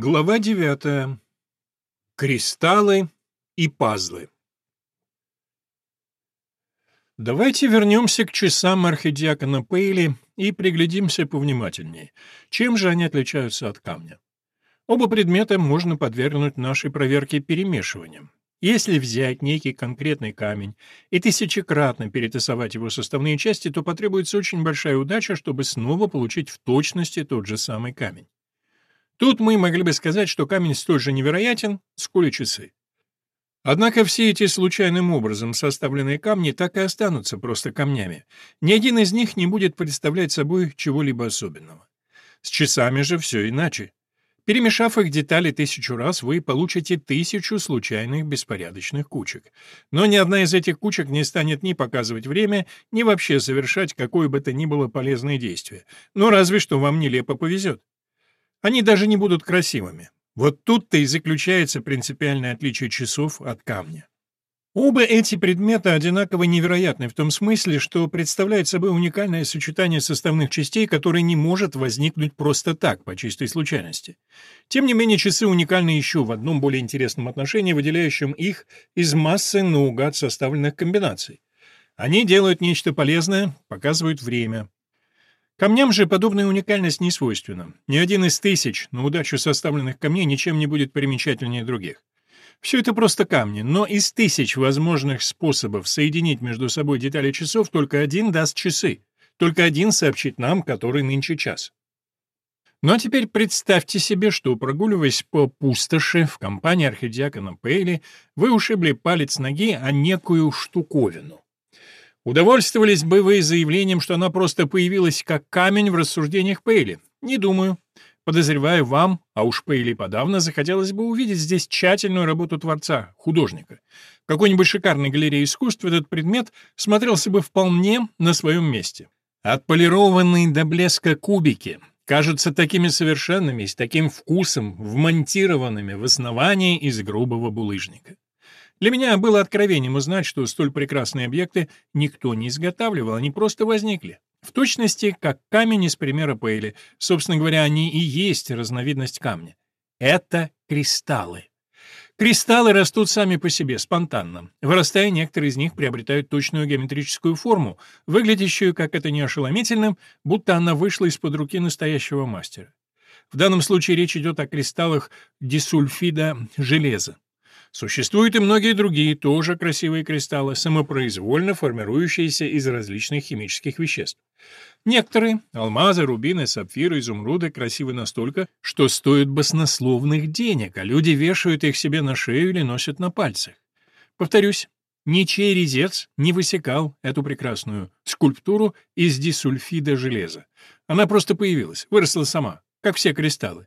Глава девятая. Кристаллы и пазлы. Давайте вернемся к часам архидиакона Пейли и приглядимся повнимательнее. Чем же они отличаются от камня? Оба предмета можно подвергнуть нашей проверке перемешиванием. Если взять некий конкретный камень и тысячекратно перетасовать его составные части, то потребуется очень большая удача, чтобы снова получить в точности тот же самый камень. Тут мы могли бы сказать, что камень столь же невероятен, сколь и часы. Однако все эти случайным образом составленные камни так и останутся просто камнями. Ни один из них не будет представлять собой чего-либо особенного. С часами же все иначе. Перемешав их детали тысячу раз, вы получите тысячу случайных беспорядочных кучек. Но ни одна из этих кучек не станет ни показывать время, ни вообще совершать какое бы то ни было полезное действие. Но разве что вам нелепо повезет. Они даже не будут красивыми. Вот тут-то и заключается принципиальное отличие часов от камня. Оба эти предмета одинаково невероятны в том смысле, что представляют собой уникальное сочетание составных частей, которое не может возникнуть просто так, по чистой случайности. Тем не менее, часы уникальны еще в одном более интересном отношении, выделяющем их из массы наугад составленных комбинаций. Они делают нечто полезное, показывают время. Камням же подобная уникальность не свойственна. Ни один из тысяч на удачу составленных камней ничем не будет примечательнее других. Все это просто камни, но из тысяч возможных способов соединить между собой детали часов только один даст часы. Только один сообщит нам, который нынче час. Ну а теперь представьте себе, что, прогуливаясь по пустоши в компании архидиакона Пейли, вы ушибли палец ноги о некую штуковину. Удовольствовались бы вы заявлением, что она просто появилась как камень в рассуждениях Пейли? Не думаю. Подозреваю вам, а уж Пейли подавно, захотелось бы увидеть здесь тщательную работу творца, художника. В какой-нибудь шикарной галерее искусств этот предмет смотрелся бы вполне на своем месте. Отполированные до блеска кубики кажутся такими совершенными, с таким вкусом, вмонтированными в основании из грубого булыжника. Для меня было откровением узнать, что столь прекрасные объекты никто не изготавливал, они просто возникли. В точности, как камень из примера Пейли. Собственно говоря, они и есть разновидность камня. Это кристаллы. Кристаллы растут сами по себе, спонтанно. Вырастая, некоторые из них приобретают точную геометрическую форму, выглядящую, как это не ошеломительным, будто она вышла из-под руки настоящего мастера. В данном случае речь идет о кристаллах дисульфида железа. Существуют и многие другие, тоже красивые кристаллы, самопроизвольно формирующиеся из различных химических веществ. Некоторые — алмазы, рубины, сапфиры, изумруды — красивы настолько, что стоят баснословных денег, а люди вешают их себе на шею или носят на пальцах. Повторюсь, ничей резец не высекал эту прекрасную скульптуру из дисульфида железа. Она просто появилась, выросла сама, как все кристаллы.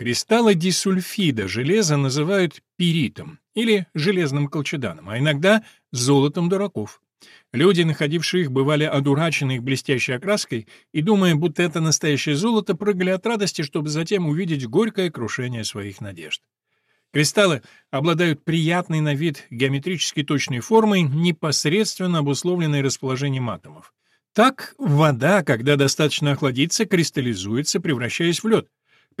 Кристаллы дисульфида железа называют пиритом или железным колчеданом, а иногда золотом дураков. Люди, находившие их, бывали одурачены их блестящей окраской и, думая, будто это настоящее золото, прыгали от радости, чтобы затем увидеть горькое крушение своих надежд. Кристаллы обладают приятной на вид геометрически точной формой, непосредственно обусловленной расположением атомов. Так, вода, когда достаточно охладится, кристаллизуется, превращаясь в лед.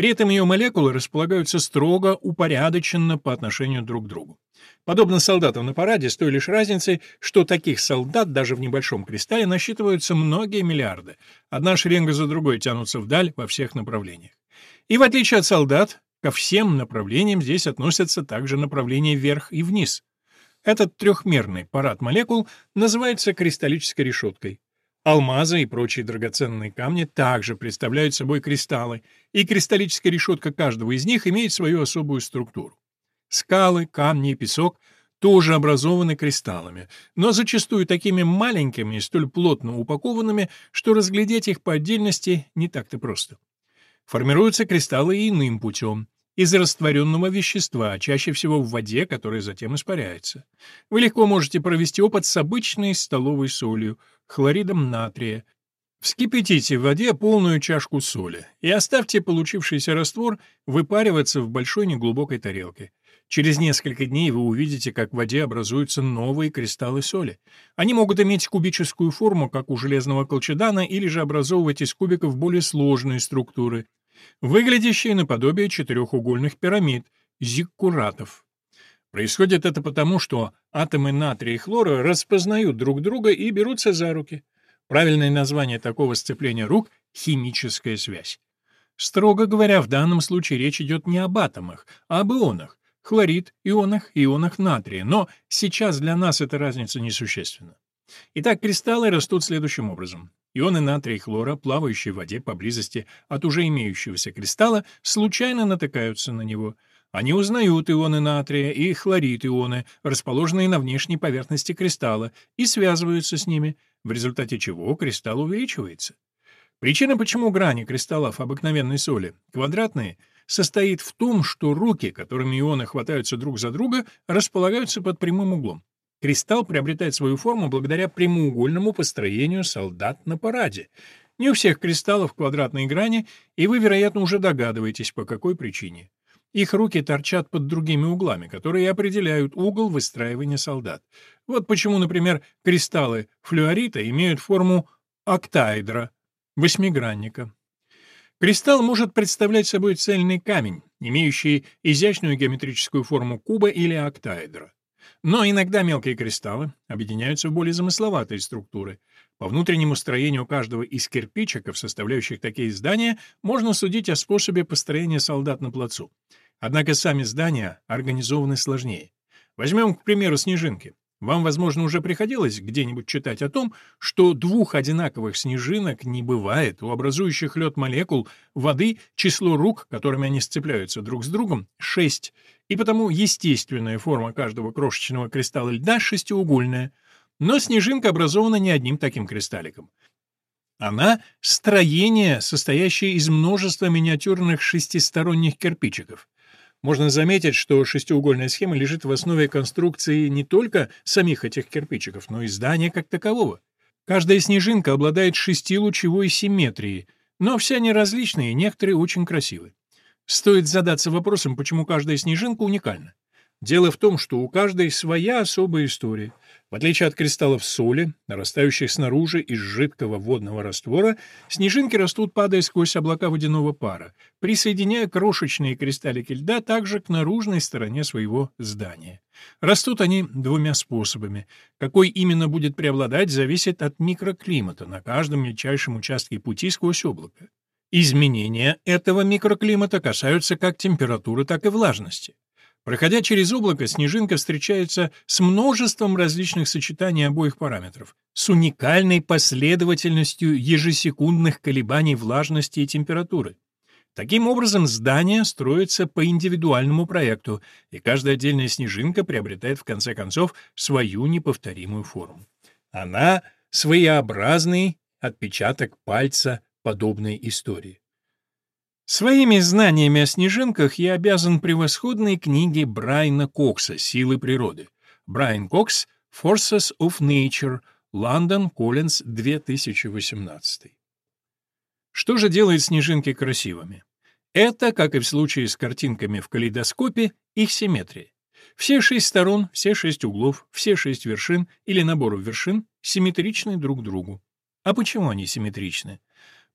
При этом ее молекулы располагаются строго упорядоченно по отношению друг к другу. Подобно солдатам на параде, с той лишь разницей, что таких солдат даже в небольшом кристалле насчитываются многие миллиарды. Одна шеренга за другой тянутся вдаль во всех направлениях. И в отличие от солдат, ко всем направлениям здесь относятся также направления вверх и вниз. Этот трехмерный парад молекул называется кристаллической решеткой. Алмазы и прочие драгоценные камни также представляют собой кристаллы, и кристаллическая решетка каждого из них имеет свою особую структуру. Скалы, камни и песок тоже образованы кристаллами, но зачастую такими маленькими и столь плотно упакованными, что разглядеть их по отдельности не так-то просто. Формируются кристаллы иным путем из растворенного вещества, чаще всего в воде, которая затем испаряется. Вы легко можете провести опыт с обычной столовой солью, хлоридом натрия. Вскипятите в воде полную чашку соли и оставьте получившийся раствор выпариваться в большой неглубокой тарелке. Через несколько дней вы увидите, как в воде образуются новые кристаллы соли. Они могут иметь кубическую форму, как у железного колчедана, или же образовывать из кубиков более сложные структуры. Выглядящие наподобие четырехугольных пирамид, зиккуратов. Происходит это потому, что атомы натрия и хлора распознают друг друга и берутся за руки. Правильное название такого сцепления рук — химическая связь. Строго говоря, в данном случае речь идет не об атомах, а об ионах, хлорид, ионах, ионах натрия, но сейчас для нас эта разница несущественна. Итак, кристаллы растут следующим образом. Ионы натрия и хлора, плавающие в воде поблизости от уже имеющегося кристалла, случайно натыкаются на него. Они узнают ионы натрия и хлорид ионы, расположенные на внешней поверхности кристалла, и связываются с ними, в результате чего кристалл увеличивается. Причина, почему грани кристаллов обыкновенной соли квадратные, состоит в том, что руки, которыми ионы хватаются друг за друга, располагаются под прямым углом. Кристалл приобретает свою форму благодаря прямоугольному построению солдат на параде. Не у всех кристаллов квадратные грани, и вы, вероятно, уже догадываетесь, по какой причине. Их руки торчат под другими углами, которые определяют угол выстраивания солдат. Вот почему, например, кристаллы флюорита имеют форму октаэдра, восьмигранника. Кристалл может представлять собой цельный камень, имеющий изящную геометрическую форму куба или октаэдра. Но иногда мелкие кристаллы объединяются в более замысловатые структуры. По внутреннему строению каждого из кирпичиков, составляющих такие здания, можно судить о способе построения солдат на плацу. Однако сами здания организованы сложнее. Возьмем, к примеру, снежинки. Вам, возможно, уже приходилось где-нибудь читать о том, что двух одинаковых снежинок не бывает. У образующих лед молекул воды число рук, которыми они сцепляются друг с другом, шесть, и потому естественная форма каждого крошечного кристалла льда шестиугольная. Но снежинка образована не одним таким кристалликом. Она — строение, состоящее из множества миниатюрных шестисторонних кирпичиков. Можно заметить, что шестиугольная схема лежит в основе конструкции не только самих этих кирпичиков, но и здания как такового. Каждая снежинка обладает шестилучевой симметрией, но все они различные, некоторые очень красивые. Стоит задаться вопросом, почему каждая снежинка уникальна. Дело в том, что у каждой своя особая история. В отличие от кристаллов соли, нарастающих снаружи из жидкого водного раствора, снежинки растут, падая сквозь облака водяного пара, присоединяя крошечные кристаллики льда также к наружной стороне своего здания. Растут они двумя способами. Какой именно будет преобладать, зависит от микроклимата на каждом мельчайшем участке пути сквозь облако. Изменения этого микроклимата касаются как температуры, так и влажности. Проходя через облако, снежинка встречается с множеством различных сочетаний обоих параметров, с уникальной последовательностью ежесекундных колебаний влажности и температуры. Таким образом, здание строится по индивидуальному проекту, и каждая отдельная снежинка приобретает в конце концов свою неповторимую форму. Она — своеобразный отпечаток пальца подобной истории. Своими знаниями о снежинках я обязан превосходной книге Брайана Кокса «Силы природы». Брайан Кокс «Forces of Nature», Лондон, Коллинз, 2018. Что же делает снежинки красивыми? Это, как и в случае с картинками в калейдоскопе, их симметрия. Все шесть сторон, все шесть углов, все шесть вершин или наборов вершин симметричны друг другу. А почему они симметричны?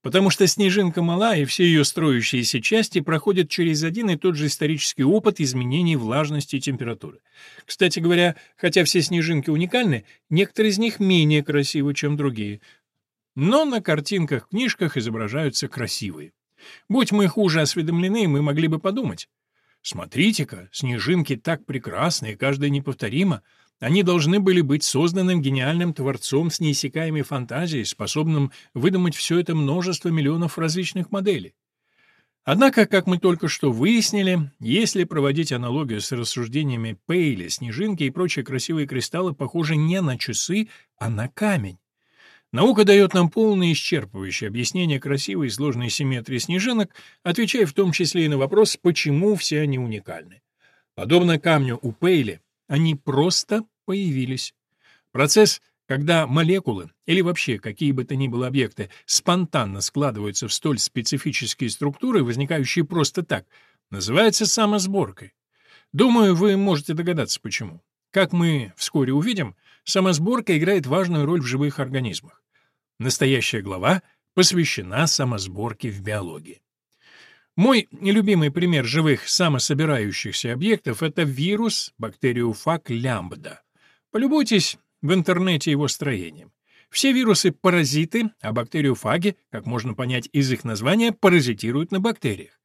Потому что снежинка мала, и все ее строящиеся части проходят через один и тот же исторический опыт изменений влажности и температуры. Кстати говоря, хотя все снежинки уникальны, некоторые из них менее красивы, чем другие. Но на картинках, книжках изображаются красивые. Будь мы хуже осведомлены, мы могли бы подумать. Смотрите-ка, снежинки так прекрасны, и каждая неповторима, они должны были быть созданным гениальным творцом с неиссякаемой фантазией, способным выдумать все это множество миллионов различных моделей. Однако, как мы только что выяснили, если проводить аналогию с рассуждениями Пейли, снежинки и прочие красивые кристаллы похожи не на часы, а на камень. Наука дает нам полное исчерпывающее объяснение красивой и сложной симметрии снежинок, отвечая в том числе и на вопрос, почему все они уникальны. Подобно камню у Пейли, они просто появились. Процесс, когда молекулы или вообще какие бы то ни было объекты спонтанно складываются в столь специфические структуры, возникающие просто так, называется самосборкой. Думаю, вы можете догадаться, почему. Как мы вскоре увидим, самосборка играет важную роль в живых организмах. Настоящая глава посвящена самосборке в биологии. Мой любимый пример живых самособирающихся объектов — это вирус бактериофаг лямбда. Полюбуйтесь в интернете его строением. Все вирусы — паразиты, а бактериофаги, как можно понять из их названия, паразитируют на бактериях.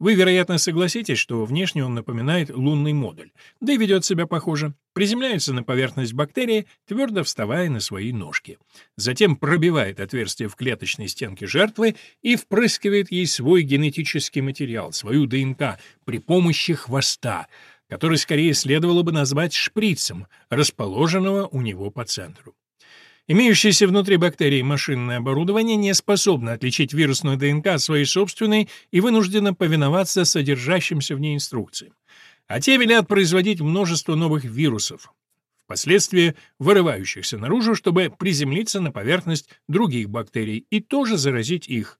Вы, вероятно, согласитесь, что внешне он напоминает лунный модуль, да и ведет себя похоже. Приземляется на поверхность бактерии, твердо вставая на свои ножки. Затем пробивает отверстие в клеточной стенке жертвы и впрыскивает ей свой генетический материал, свою ДНК, при помощи хвоста, который скорее следовало бы назвать шприцем, расположенного у него по центру. Имеющееся внутри бактерий машинное оборудование не способно отличить вирусную ДНК от своей собственной и вынуждено повиноваться содержащимся в ней инструкциям. А те велят производить множество новых вирусов, впоследствии вырывающихся наружу, чтобы приземлиться на поверхность других бактерий и тоже заразить их.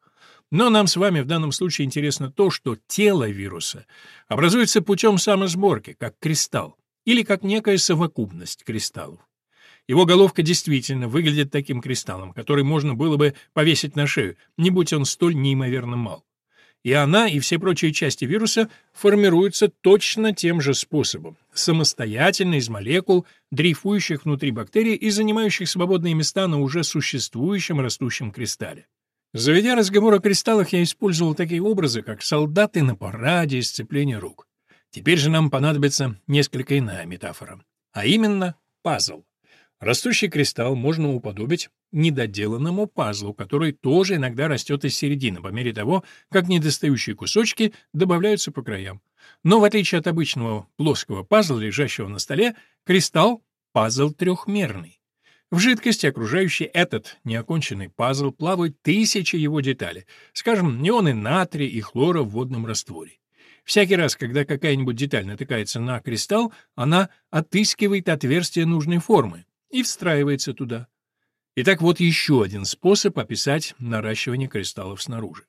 Но нам с вами в данном случае интересно то, что тело вируса образуется путем самосборки, как кристалл, или как некая совокупность кристаллов. Его головка действительно выглядит таким кристаллом, который можно было бы повесить на шею, не будь он столь неимоверно мал. И она, и все прочие части вируса формируются точно тем же способом, самостоятельно из молекул, дрейфующих внутри бактерий и занимающих свободные места на уже существующем растущем кристалле. Заведя разговор о кристаллах, я использовал такие образы, как солдаты на параде и сцепление рук. Теперь же нам понадобится несколько иная метафора, а именно пазл. Растущий кристалл можно уподобить недоделанному пазлу, который тоже иногда растет из середины, по мере того, как недостающие кусочки добавляются по краям. Но в отличие от обычного плоского пазла, лежащего на столе, кристалл — пазл трехмерный. В жидкости, окружающей этот неоконченный пазл, плавают тысячи его деталей, скажем, неоны натрия и хлора в водном растворе. Всякий раз, когда какая-нибудь деталь натыкается на кристалл, она отыскивает отверстие нужной формы, и встраивается туда. Итак, вот еще один способ описать наращивание кристаллов снаружи.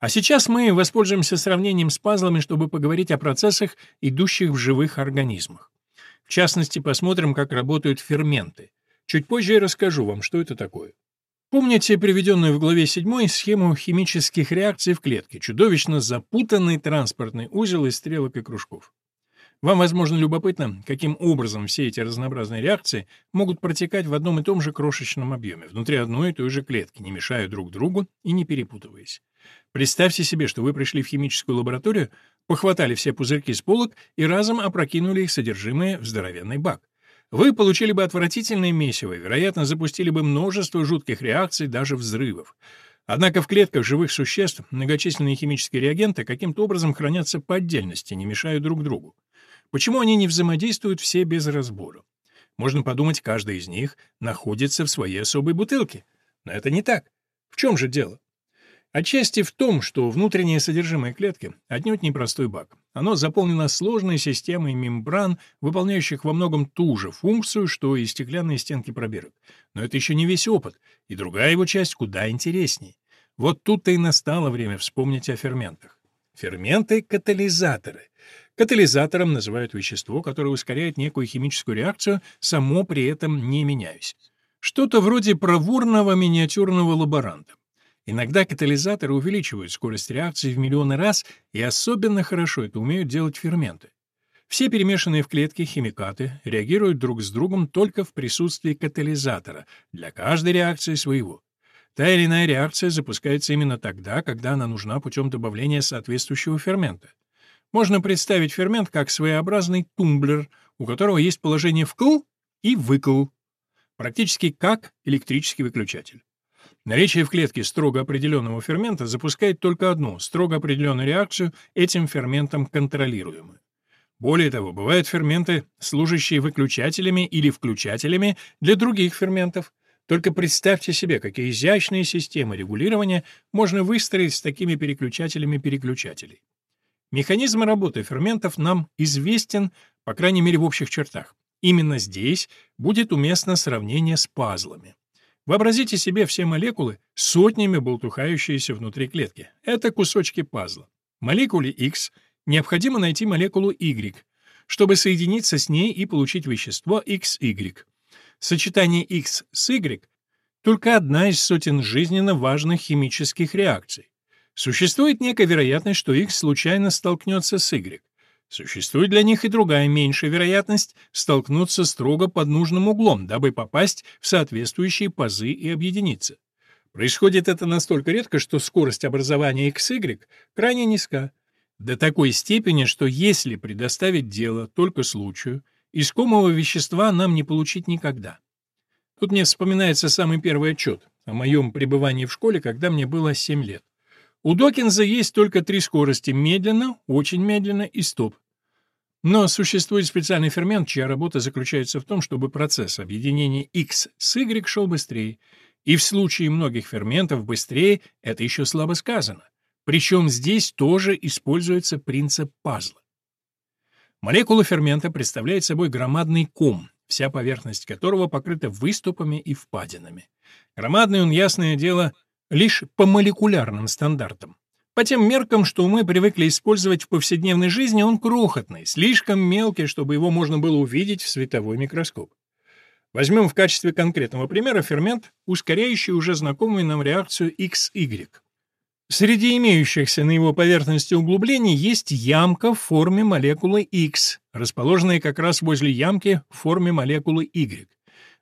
А сейчас мы воспользуемся сравнением с пазлами, чтобы поговорить о процессах, идущих в живых организмах. В частности, посмотрим, как работают ферменты. Чуть позже я расскажу вам, что это такое. Помните приведенную в главе 7 схему химических реакций в клетке, чудовищно запутанный транспортный узел из стрелок и кружков. Вам, возможно, любопытно, каким образом все эти разнообразные реакции могут протекать в одном и том же крошечном объеме, внутри одной и той же клетки, не мешая друг другу и не перепутываясь. Представьте себе, что вы пришли в химическую лабораторию, похватали все пузырьки с полок и разом опрокинули их содержимое в здоровенный бак. Вы получили бы отвратительное месиво вероятно, запустили бы множество жутких реакций, даже взрывов. Однако в клетках живых существ многочисленные химические реагенты каким-то образом хранятся по отдельности, не мешая друг другу. Почему они не взаимодействуют все без разбора? Можно подумать, каждый из них находится в своей особой бутылке. Но это не так. В чем же дело? Отчасти в том, что внутреннее содержимое клетки отнюдь не простой бак. Оно заполнено сложной системой мембран, выполняющих во многом ту же функцию, что и стеклянные стенки пробирок. Но это еще не весь опыт, и другая его часть куда интереснее. Вот тут-то и настало время вспомнить о ферментах. Ферменты — катализаторы. Катализатором называют вещество, которое ускоряет некую химическую реакцию, само при этом не меняясь. Что-то вроде проворного миниатюрного лаборанта. Иногда катализаторы увеличивают скорость реакции в миллионы раз, и особенно хорошо это умеют делать ферменты. Все перемешанные в клетке химикаты реагируют друг с другом только в присутствии катализатора, для каждой реакции своего. Та или иная реакция запускается именно тогда, когда она нужна путем добавления соответствующего фермента. Можно представить фермент как своеобразный тумблер, у которого есть положение вкл и выкл, практически как электрический выключатель. Наличие в клетке строго определенного фермента запускает только одну, строго определенную реакцию, этим ферментом контролируемую. Более того, бывают ферменты, служащие выключателями или включателями для других ферментов. Только представьте себе, какие изящные системы регулирования можно выстроить с такими переключателями переключателей. Механизм работы ферментов нам известен, по крайней мере, в общих чертах. Именно здесь будет уместно сравнение с пазлами. Вообразите себе все молекулы, сотнями болтухающиеся внутри клетки. Это кусочки пазла. Молекуле X необходимо найти молекулу Y, чтобы соединиться с ней и получить вещество XY. Сочетание X с Y — только одна из сотен жизненно важных химических реакций. Существует некая вероятность, что X случайно столкнется с Y. Существует для них и другая меньшая вероятность столкнуться строго под нужным углом, дабы попасть в соответствующие пазы и объединиться. Происходит это настолько редко, что скорость образования XY крайне низка. До такой степени, что если предоставить дело только случаю, искомого вещества нам не получить никогда. Тут мне вспоминается самый первый отчет о моем пребывании в школе, когда мне было 7 лет. У Докинза есть только три скорости – медленно, очень медленно и стоп. Но существует специальный фермент, чья работа заключается в том, чтобы процесс объединения X с Y шел быстрее. И в случае многих ферментов быстрее это еще слабо сказано. Причем здесь тоже используется принцип пазла. Молекула фермента представляет собой громадный ком, вся поверхность которого покрыта выступами и впадинами. Громадный он, ясное дело, лишь по молекулярным стандартам. По тем меркам, что мы привыкли использовать в повседневной жизни, он крохотный, слишком мелкий, чтобы его можно было увидеть в световой микроскоп. Возьмем в качестве конкретного примера фермент, ускоряющий уже знакомую нам реакцию XY. Среди имеющихся на его поверхности углублений есть ямка в форме молекулы X, расположенная как раз возле ямки в форме молекулы Y.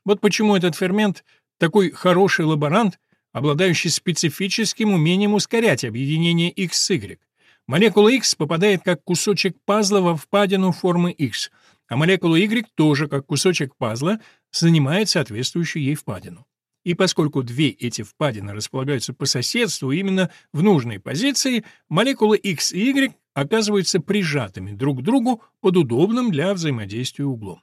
Вот почему этот фермент такой хороший лаборант обладающий специфическим умением ускорять объединение X с Y. Молекула X попадает как кусочек пазла во впадину формы X, а молекула Y тоже как кусочек пазла занимает соответствующую ей впадину. И поскольку две эти впадины располагаются по соседству именно в нужной позиции, молекулы X и Y оказываются прижатыми друг к другу под удобным для взаимодействия углом.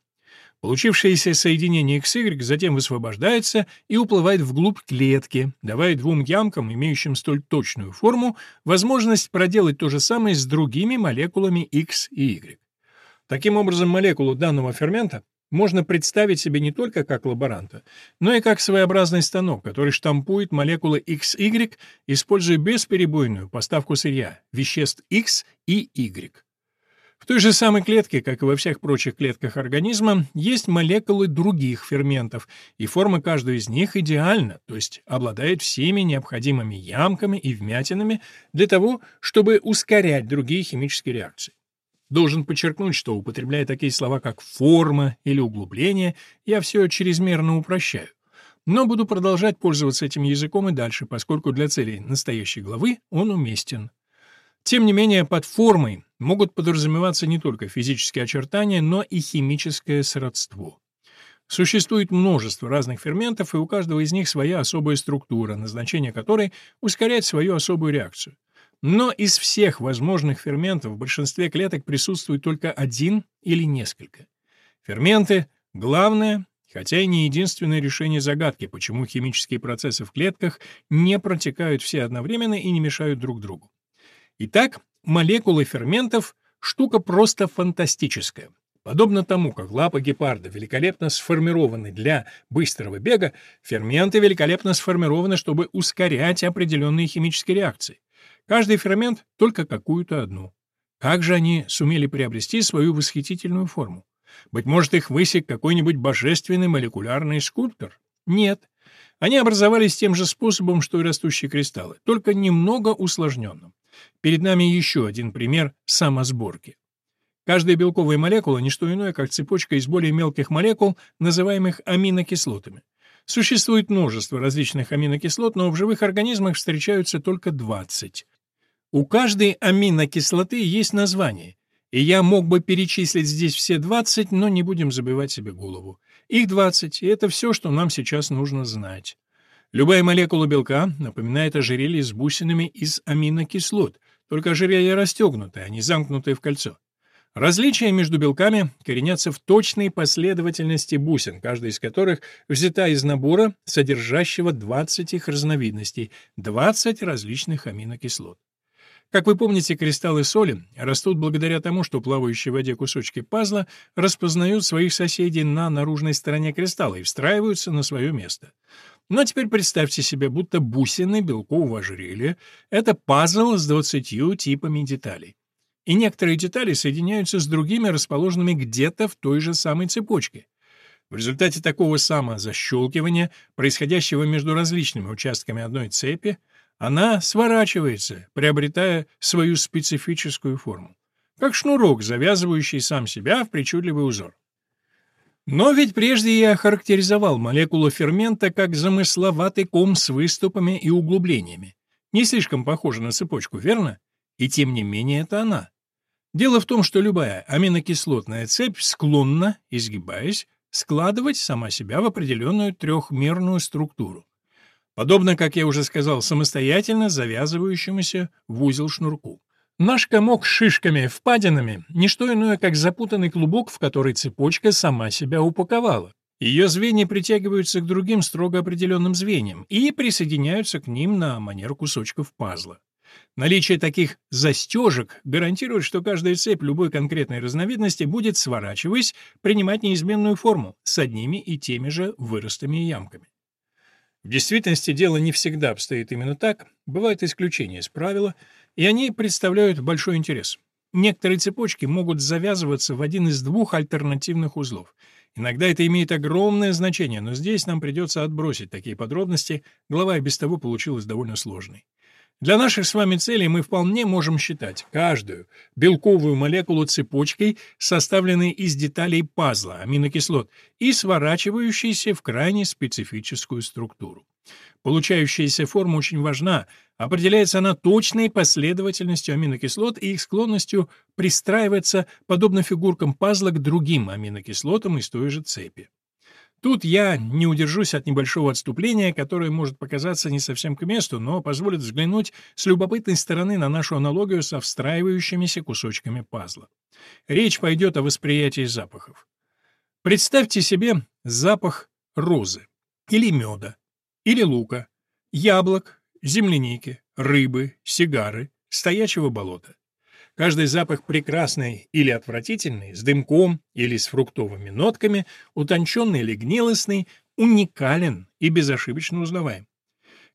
Получившееся соединение XY затем высвобождается и уплывает вглубь клетки, давая двум ямкам, имеющим столь точную форму, возможность проделать то же самое с другими молекулами X и Y. Таким образом, молекулу данного фермента можно представить себе не только как лаборанта, но и как своеобразный станок, который штампует молекулы XY, используя бесперебойную поставку сырья, веществ X и Y. В той же самой клетке, как и во всех прочих клетках организма, есть молекулы других ферментов, и форма каждой из них идеальна, то есть обладает всеми необходимыми ямками и вмятинами для того, чтобы ускорять другие химические реакции. Должен подчеркнуть, что, употребляя такие слова, как «форма» или «углубление», я все чрезмерно упрощаю. Но буду продолжать пользоваться этим языком и дальше, поскольку для целей настоящей главы он уместен. Тем не менее, под формой могут подразумеваться не только физические очертания, но и химическое сродство. Существует множество разных ферментов, и у каждого из них своя особая структура, назначение которой — ускорять свою особую реакцию. Но из всех возможных ферментов в большинстве клеток присутствует только один или несколько. Ферменты — главное, хотя и не единственное решение загадки, почему химические процессы в клетках не протекают все одновременно и не мешают друг другу. Итак, молекулы ферментов — штука просто фантастическая. Подобно тому, как лапы гепарда великолепно сформированы для быстрого бега, ферменты великолепно сформированы, чтобы ускорять определенные химические реакции. Каждый фермент — только какую-то одну. Как же они сумели приобрести свою восхитительную форму? Быть может, их высек какой-нибудь божественный молекулярный скульптор? Нет. Они образовались тем же способом, что и растущие кристаллы, только немного усложненным. Перед нами еще один пример самосборки. Каждая белковая молекула — не что иное, как цепочка из более мелких молекул, называемых аминокислотами. Существует множество различных аминокислот, но в живых организмах встречаются только 20. У каждой аминокислоты есть название, и я мог бы перечислить здесь все 20, но не будем забивать себе голову. Их 20, и это все, что нам сейчас нужно знать. Любая молекула белка напоминает ожерелье с бусинами из аминокислот, только ожерелье расстегнутое, а не замкнутое в кольцо. Различия между белками коренятся в точной последовательности бусин, каждая из которых взята из набора, содержащего 20 их разновидностей, 20 различных аминокислот. Как вы помните, кристаллы соли растут благодаря тому, что плавающие в воде кусочки пазла распознают своих соседей на наружной стороне кристалла и встраиваются на свое место. Но теперь представьте себе, будто бусины белкового ожерелья — это пазл с двадцатью типами деталей. И некоторые детали соединяются с другими, расположенными где-то в той же самой цепочке. В результате такого самозащелкивания, происходящего между различными участками одной цепи, Она сворачивается, приобретая свою специфическую форму, как шнурок, завязывающий сам себя в причудливый узор. Но ведь прежде я характеризовал молекулу фермента как замысловатый ком с выступами и углублениями. Не слишком похожа на цепочку, верно? И тем не менее это она. Дело в том, что любая аминокислотная цепь склонна, изгибаясь, складывать сама себя в определенную трехмерную структуру. Подобно, как я уже сказал, самостоятельно завязывающемуся в узел шнурку. Наш комок с шишками, впадинами — не что иное, как запутанный клубок, в который цепочка сама себя упаковала. Ее звенья притягиваются к другим строго определенным звеньям и присоединяются к ним на манер кусочков пазла. Наличие таких застежек гарантирует, что каждая цепь любой конкретной разновидности будет, сворачиваясь, принимать неизменную форму с одними и теми же выростами и ямками. В действительности дело не всегда обстоит именно так, бывают исключения из правила, и они представляют большой интерес. Некоторые цепочки могут завязываться в один из двух альтернативных узлов. Иногда это имеет огромное значение, но здесь нам придется отбросить такие подробности, глава и без того получилась довольно сложной. Для наших с вами целей мы вполне можем считать каждую белковую молекулу цепочкой, составленной из деталей пазла аминокислот и сворачивающейся в крайне специфическую структуру. Получающаяся форма очень важна, определяется она точной последовательностью аминокислот и их склонностью пристраиваться, подобно фигуркам пазла, к другим аминокислотам из той же цепи. Тут я не удержусь от небольшого отступления, которое может показаться не совсем к месту, но позволит взглянуть с любопытной стороны на нашу аналогию со встраивающимися кусочками пазла. Речь пойдет о восприятии запахов. Представьте себе запах розы, или меда, или лука, яблок, земляники, рыбы, сигары, стоячего болота. Каждый запах прекрасный или отвратительный, с дымком или с фруктовыми нотками, утонченный или гнилостный, уникален и безошибочно узнаваем.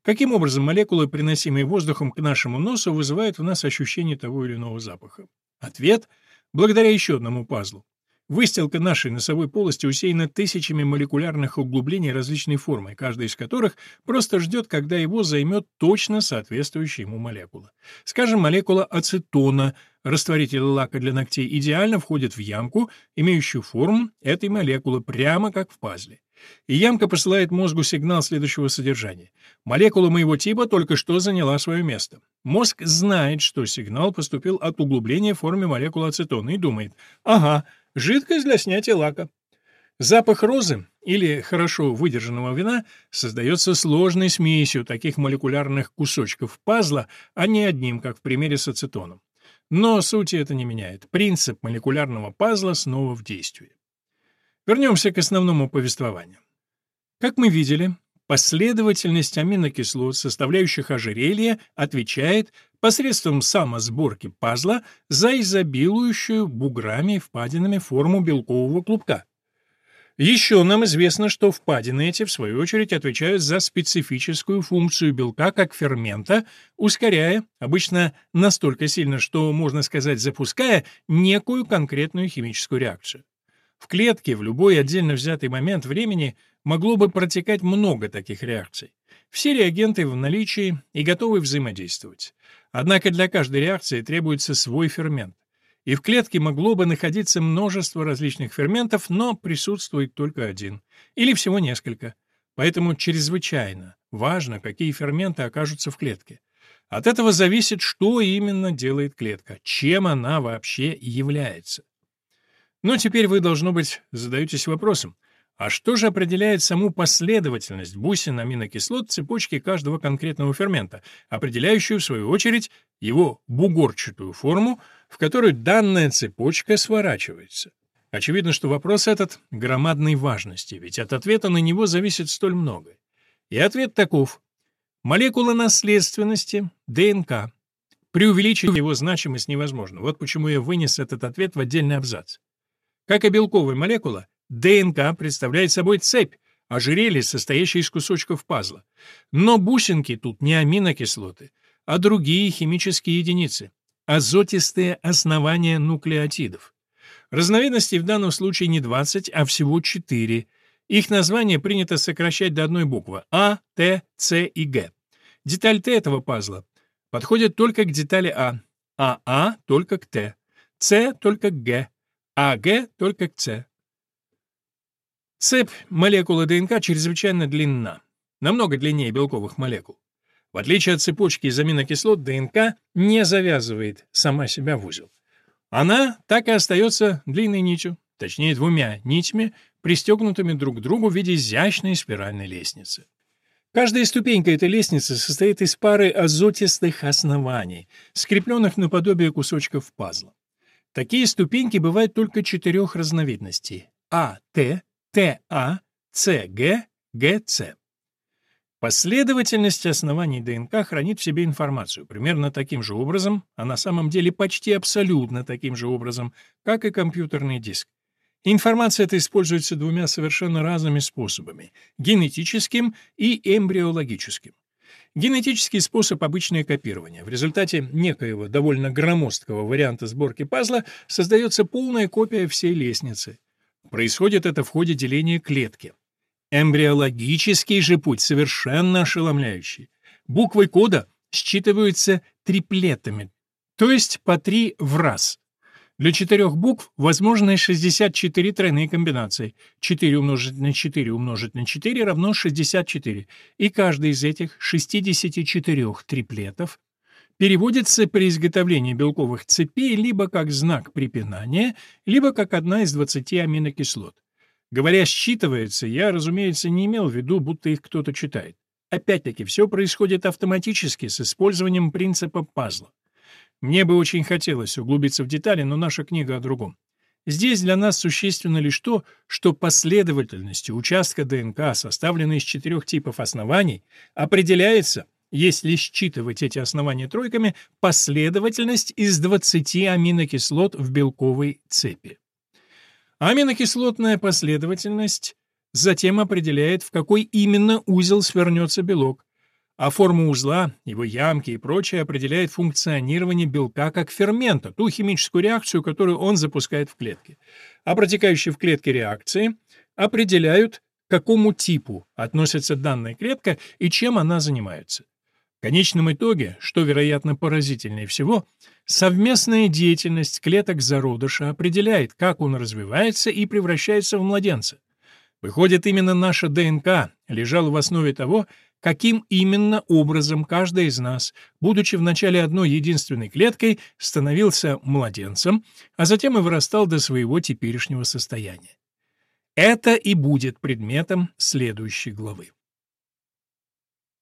Каким образом молекулы, приносимые воздухом к нашему носу, вызывают в нас ощущение того или иного запаха? Ответ — благодаря еще одному пазлу. Выстилка нашей носовой полости усеяна тысячами молекулярных углублений различной формы, каждая из которых просто ждет, когда его займет точно соответствующая ему молекула. Скажем, молекула ацетона, растворитель лака для ногтей, идеально входит в ямку, имеющую форму этой молекулы, прямо как в пазле. И ямка посылает мозгу сигнал следующего содержания. Молекула моего типа только что заняла свое место. Мозг знает, что сигнал поступил от углубления в форме молекулы ацетона и думает, ага, Жидкость для снятия лака. Запах розы или хорошо выдержанного вина создается сложной смесью таких молекулярных кусочков пазла, а не одним, как в примере с ацетоном. Но сути это не меняет. Принцип молекулярного пазла снова в действии. Вернемся к основному повествованию. Как мы видели, Последовательность аминокислот, составляющих ожерелье, отвечает посредством самосборки пазла за изобилующую буграми и впадинами форму белкового клубка. Еще нам известно, что впадины эти, в свою очередь, отвечают за специфическую функцию белка как фермента, ускоряя, обычно настолько сильно, что, можно сказать, запуская, некую конкретную химическую реакцию. В клетке в любой отдельно взятый момент времени могло бы протекать много таких реакций. Все реагенты в наличии и готовы взаимодействовать. Однако для каждой реакции требуется свой фермент. И в клетке могло бы находиться множество различных ферментов, но присутствует только один. Или всего несколько. Поэтому чрезвычайно важно, какие ферменты окажутся в клетке. От этого зависит, что именно делает клетка, чем она вообще является. Но теперь вы, должно быть, задаетесь вопросом, а что же определяет саму последовательность бусин аминокислот цепочки каждого конкретного фермента, определяющую, в свою очередь, его бугорчатую форму, в которую данная цепочка сворачивается? Очевидно, что вопрос этот громадной важности, ведь от ответа на него зависит столь многое. И ответ таков. Молекула наследственности, ДНК. Преувеличить его значимость невозможно. Вот почему я вынес этот ответ в отдельный абзац. Как и белковая молекула, ДНК представляет собой цепь, ожерелье, состоящее из кусочков пазла. Но бусинки тут не аминокислоты, а другие химические единицы — азотистые основания нуклеотидов. Разновидностей в данном случае не 20, а всего 4. Их название принято сокращать до одной буквы — А, Т, С и Г. Деталь Т этого пазла подходит только к детали А, а А только к Т, С только к Г, а Г только к С. Цепь молекулы ДНК чрезвычайно длинна, намного длиннее белковых молекул. В отличие от цепочки из аминокислот, ДНК не завязывает сама себя в узел. Она так и остается длинной нитью, точнее двумя нитями, пристегнутыми друг к другу в виде изящной спиральной лестницы. Каждая ступенька этой лестницы состоит из пары азотистых оснований, скрепленных наподобие кусочков пазла. Такие ступеньки бывают только четырех разновидностей – А, Т, Т, А, С, Г, Г, С. Последовательность оснований ДНК хранит в себе информацию примерно таким же образом, а на самом деле почти абсолютно таким же образом, как и компьютерный диск. Информация эта используется двумя совершенно разными способами – генетическим и эмбриологическим. Генетический способ – обычное копирование. В результате некоего довольно громоздкого варианта сборки пазла создается полная копия всей лестницы. Происходит это в ходе деления клетки. Эмбриологический же путь совершенно ошеломляющий. Буквы кода считываются триплетами, то есть по три в раз. Для четырех букв возможны 64 тройные комбинации. 4 умножить на 4 умножить на 4 равно 64. И каждый из этих 64 триплетов переводится при изготовлении белковых цепей либо как знак препинания, либо как одна из 20 аминокислот. Говоря «считывается», я, разумеется, не имел в виду, будто их кто-то читает. Опять-таки, все происходит автоматически с использованием принципа пазла. Мне бы очень хотелось углубиться в детали, но наша книга о другом. Здесь для нас существенно лишь то, что последовательностью участка ДНК, составленной из четырех типов оснований, определяется, если считывать эти основания тройками, последовательность из 20 аминокислот в белковой цепи. Аминокислотная последовательность затем определяет, в какой именно узел свернется белок, а форму узла, его ямки и прочее определяет функционирование белка как фермента, ту химическую реакцию, которую он запускает в клетке. А протекающие в клетке реакции определяют, к какому типу относится данная клетка и чем она занимается. В конечном итоге, что, вероятно, поразительнее всего, совместная деятельность клеток зародыша определяет, как он развивается и превращается в младенца. Выходит, именно наша ДНК лежала в основе того, каким именно образом каждый из нас, будучи вначале одной единственной клеткой, становился младенцем, а затем и вырастал до своего теперешнего состояния. Это и будет предметом следующей главы.